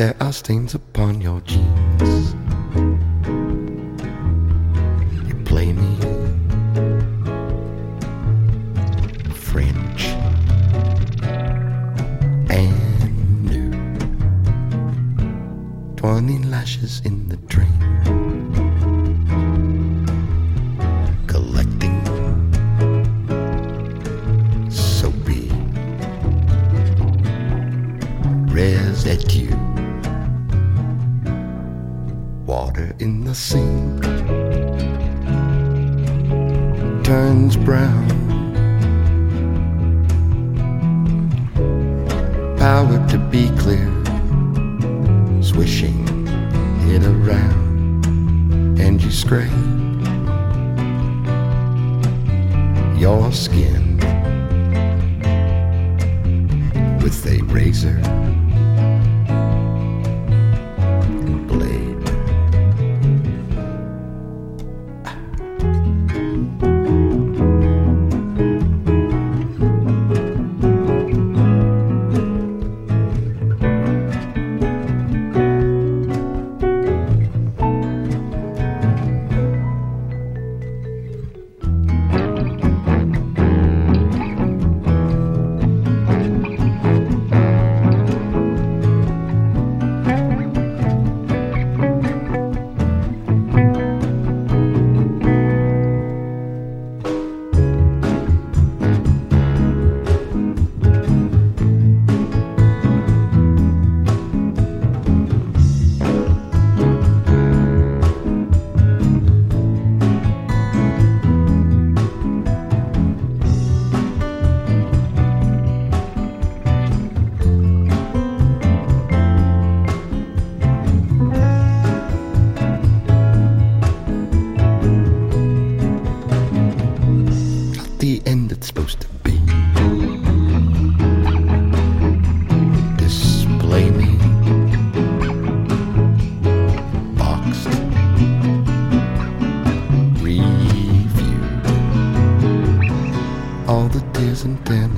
There are stains upon your jeans. You play me French and new. Twenty lashes in the train. Collecting soapy residue. Water in the sink. Turns brown. Power to be clear, swishing it around, and you scrape your skin with a razor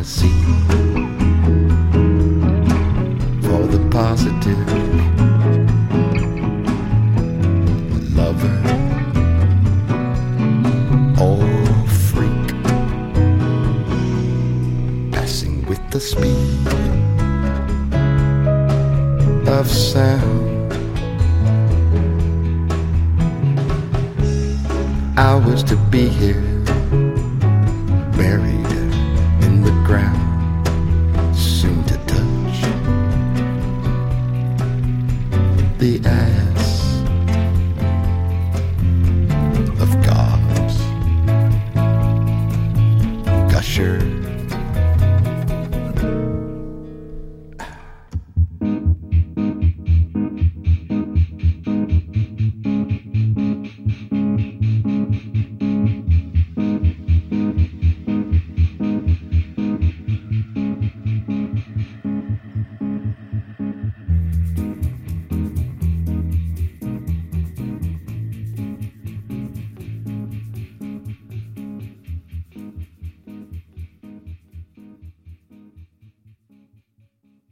Tennessee for the positive. Lover. Or freak. Passing with the speed. Of sound. Hours to be here the ass of gobs gusher